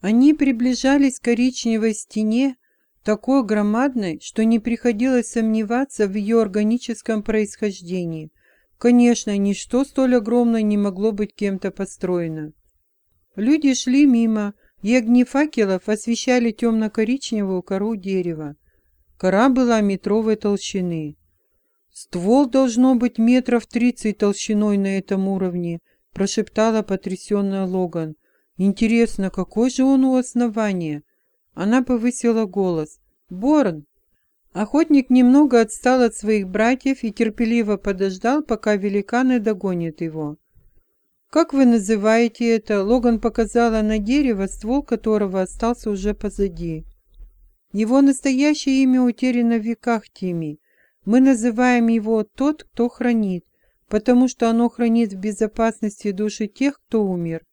Они приближались к коричневой стене, такой громадной, что не приходилось сомневаться в ее органическом происхождении. Конечно, ничто столь огромное не могло быть кем-то построено. Люди шли мимо, и огни факелов освещали темно-коричневую кору дерева. Кора была метровой толщины. «Ствол должно быть метров тридцать толщиной на этом уровне», прошептала потрясенная Логан. «Интересно, какой же он у основания?» Она повысила голос. «Борн!» Охотник немного отстал от своих братьев и терпеливо подождал, пока великаны догонят его. «Как вы называете это?» Логан показала на дерево, ствол которого остался уже позади. «Его настоящее имя утеряно в веках, Тими. Мы называем его «Тот, кто хранит», потому что оно хранит в безопасности души тех, кто умер.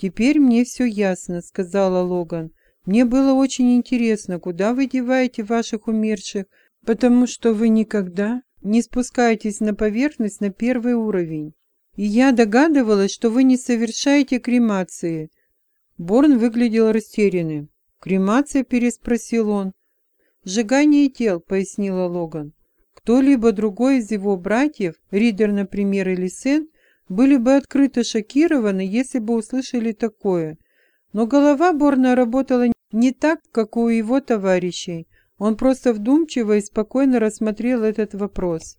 «Теперь мне все ясно», — сказала Логан. «Мне было очень интересно, куда вы деваете ваших умерших, потому что вы никогда не спускаетесь на поверхность на первый уровень. И я догадывалась, что вы не совершаете кремации». Борн выглядел растерянным. «Кремация?» — переспросил он. «Сжигание тел», — пояснила Логан. Кто-либо другой из его братьев, Ридер, например, или Сен, были бы открыто шокированы, если бы услышали такое. Но голова Борна работала не так, как у его товарищей. Он просто вдумчиво и спокойно рассмотрел этот вопрос.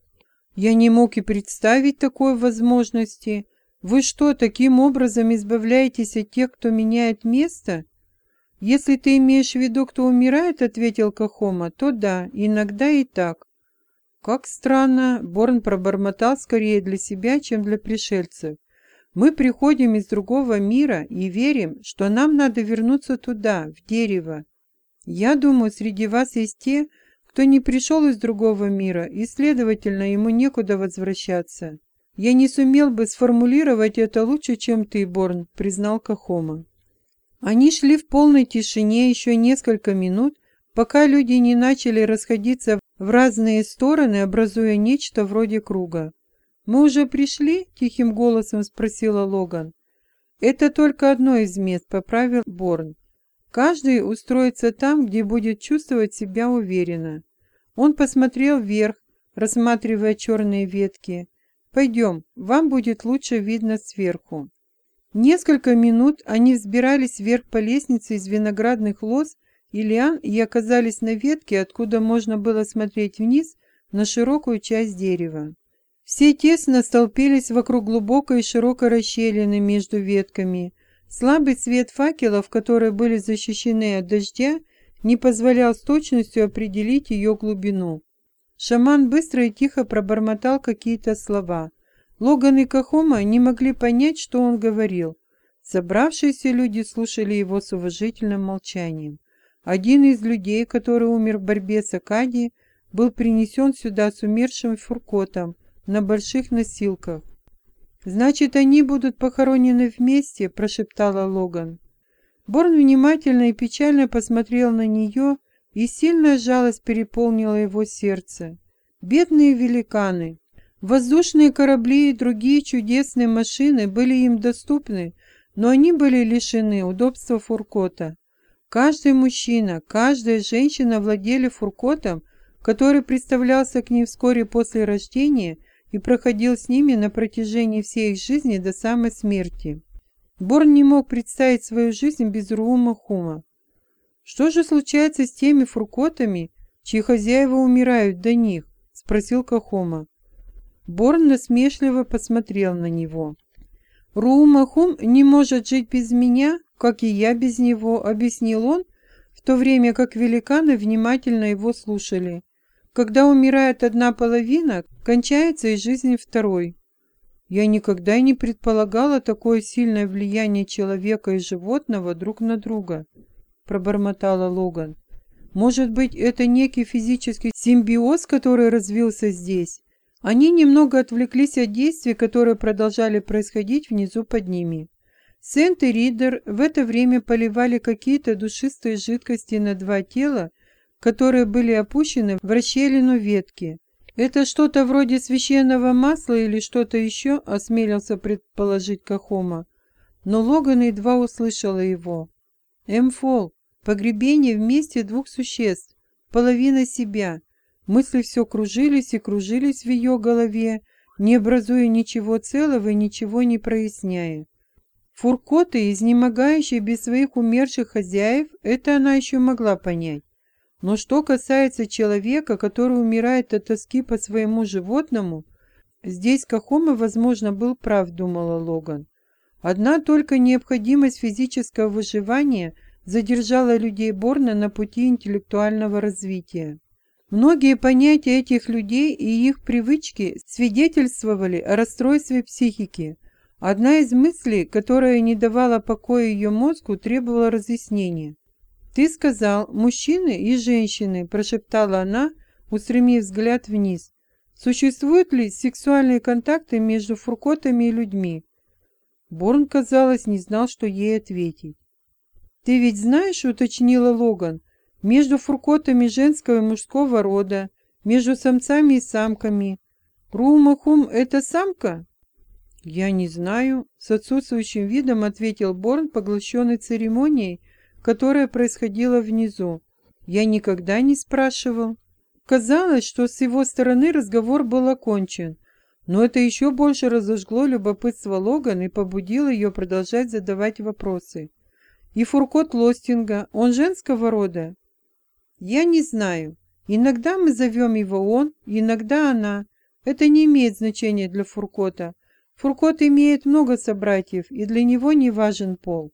«Я не мог и представить такой возможности. Вы что, таким образом избавляетесь от тех, кто меняет место?» «Если ты имеешь в виду, кто умирает, — ответил Кахома, — то да, иногда и так. Как странно, Борн пробормотал скорее для себя, чем для пришельцев. Мы приходим из другого мира и верим, что нам надо вернуться туда, в дерево. Я думаю, среди вас есть те, кто не пришел из другого мира, и, следовательно, ему некуда возвращаться. Я не сумел бы сформулировать это лучше, чем ты, Борн, признал Кахома. Они шли в полной тишине еще несколько минут, пока люди не начали расходиться в разные стороны, образуя нечто вроде круга. «Мы уже пришли?» — тихим голосом спросила Логан. «Это только одно из мест», — поправил Борн. «Каждый устроится там, где будет чувствовать себя уверенно». Он посмотрел вверх, рассматривая черные ветки. «Пойдем, вам будет лучше видно сверху». Несколько минут они взбирались вверх по лестнице из виноградных лоз и лиан и оказались на ветке, откуда можно было смотреть вниз на широкую часть дерева. Все тесно столпились вокруг глубокой и широкой расщелины между ветками. Слабый свет факелов, которые были защищены от дождя, не позволял с точностью определить ее глубину. Шаман быстро и тихо пробормотал какие-то слова. Логан и Кахома не могли понять, что он говорил. Собравшиеся люди слушали его с уважительным молчанием. Один из людей, который умер в борьбе с Акадией, был принесен сюда с умершим Фуркотом на больших носилках. «Значит, они будут похоронены вместе», – прошептала Логан. Борн внимательно и печально посмотрел на нее, и сильная жалость переполнила его сердце. Бедные великаны! Воздушные корабли и другие чудесные машины были им доступны, но они были лишены удобства Фуркота. Каждый мужчина, каждая женщина владели фуркотом, который представлялся к ним вскоре после рождения и проходил с ними на протяжении всей их жизни до самой смерти. Борн не мог представить свою жизнь без Рума Хума. «Что же случается с теми фуркотами, чьи хозяева умирают до них?» – спросил Кахома. Борн насмешливо посмотрел на него. «Руумахум не может жить без меня, как и я без него», — объяснил он, в то время как великаны внимательно его слушали. «Когда умирает одна половина, кончается и жизнь второй». Я никогда не предполагала такое сильное влияние человека и животного друг на друга, пробормотала Логан. Может быть, это некий физический симбиоз, который развился здесь? Они немного отвлеклись от действий, которые продолжали происходить внизу под ними. Сент и Ридер в это время поливали какие-то душистые жидкости на два тела, которые были опущены в расщелину ветки. «Это что-то вроде священного масла или что-то еще?» – осмелился предположить Кахома. Но Логан едва услышала его. Эмфол. Погребение вместе двух существ. Половина себя. Мысли все кружились и кружились в ее голове, не образуя ничего целого и ничего не проясняя. Фуркоты, изнемогающие без своих умерших хозяев, это она еще могла понять. Но что касается человека, который умирает от тоски по своему животному, здесь Кахома, возможно, был прав, думала Логан. Одна только необходимость физического выживания задержала людей Борна на пути интеллектуального развития. Многие понятия этих людей и их привычки свидетельствовали о расстройстве психики. Одна из мыслей, которая не давала покоя ее мозгу, требовала разъяснения. «Ты сказал, мужчины и женщины», – прошептала она, устремив взгляд вниз. «Существуют ли сексуальные контакты между фуркотами и людьми?» Борн, казалось, не знал, что ей ответить. «Ты ведь знаешь, — уточнила Логан, — между фуркотами женского и мужского рода, между самцами и самками. Румахум — это самка?» «Я не знаю», — с отсутствующим видом ответил Борн, поглощенный церемонией, которая происходила внизу. Я никогда не спрашивал. Казалось, что с его стороны разговор был окончен, но это еще больше разожгло любопытство Логан и побудило ее продолжать задавать вопросы. «И Фуркот Лостинга, он женского рода?» «Я не знаю. Иногда мы зовем его он, иногда она. Это не имеет значения для Фуркота. Фуркот имеет много собратьев, и для него не важен пол.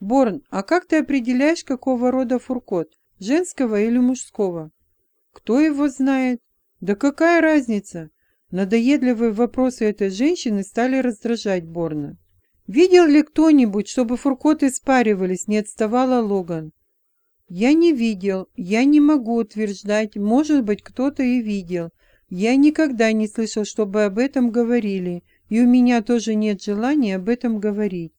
Борн, а как ты определяешь, какого рода фуркот? Женского или мужского? Кто его знает? Да какая разница? Надоедливые вопросы этой женщины стали раздражать Борна. Видел ли кто-нибудь, чтобы фуркоты спаривались, не отставала Логан? Я не видел, я не могу утверждать, может быть, кто-то и видел. Я никогда не слышал, чтобы об этом говорили, и у меня тоже нет желания об этом говорить.